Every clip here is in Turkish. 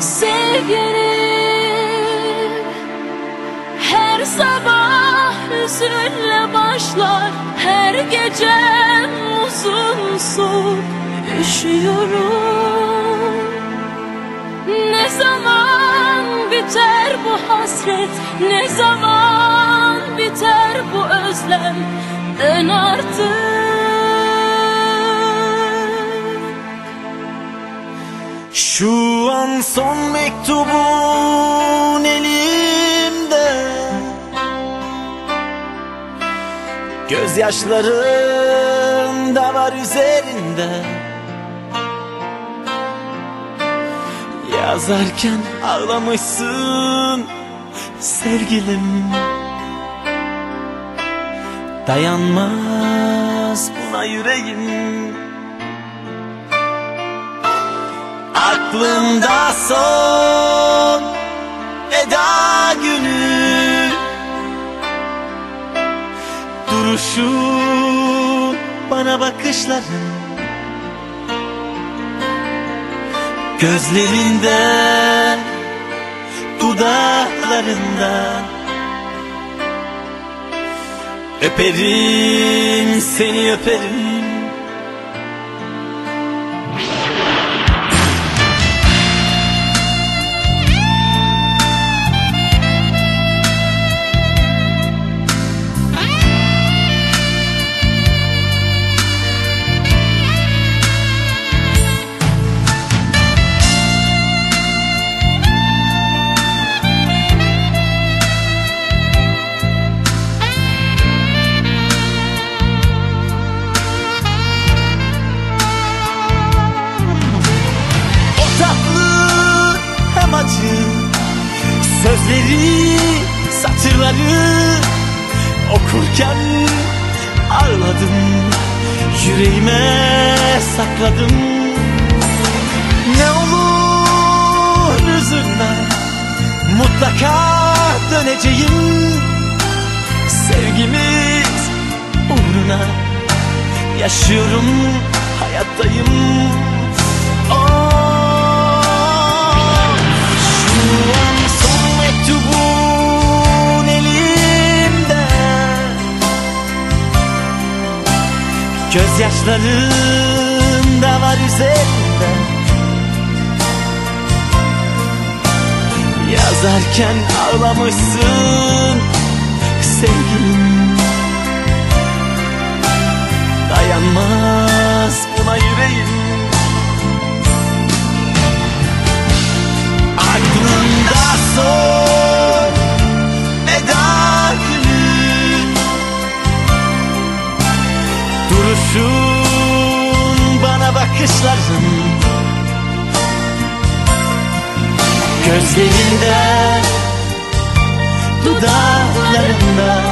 sevgilim Her sabah hüzünle başlar Her gecem uzun soğuk Üşüyorum. Ne zaman biter bu hasret Ne zaman biter bu özlem? Dön artık An son mektubun elimde. Gözyaşların da var üzerinde. Yazarken ağlamışsın sevgilim. Dayanmaz buna yüreğim Aklımda son Eda günü. Duruşun bana bakışların Gözlerinde Dudaklarında Öperim seni öperim satırları Okurken ağladım. Yüreğime sakladım. Ne olur üzülme Mutlaka döneceğim. Sevgimiz uğruna Yaşıyorum, hayattayım Gözyaşların da var üzerinde. Yazarken ağlamışsın sevgilim Duruşun bana bakışların. Gözlerinde Dudaklarında.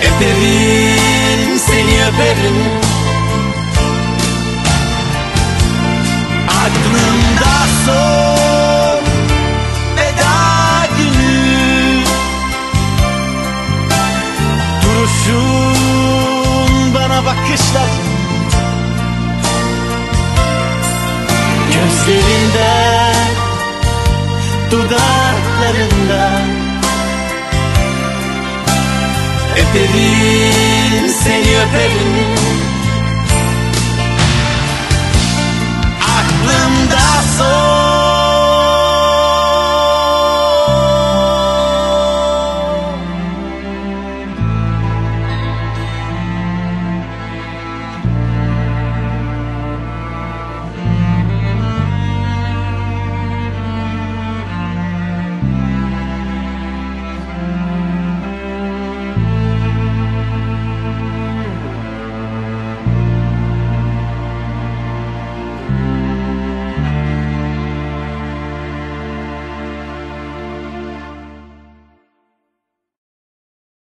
Öperim seni öperim Öperim seni öperim. Aklımda son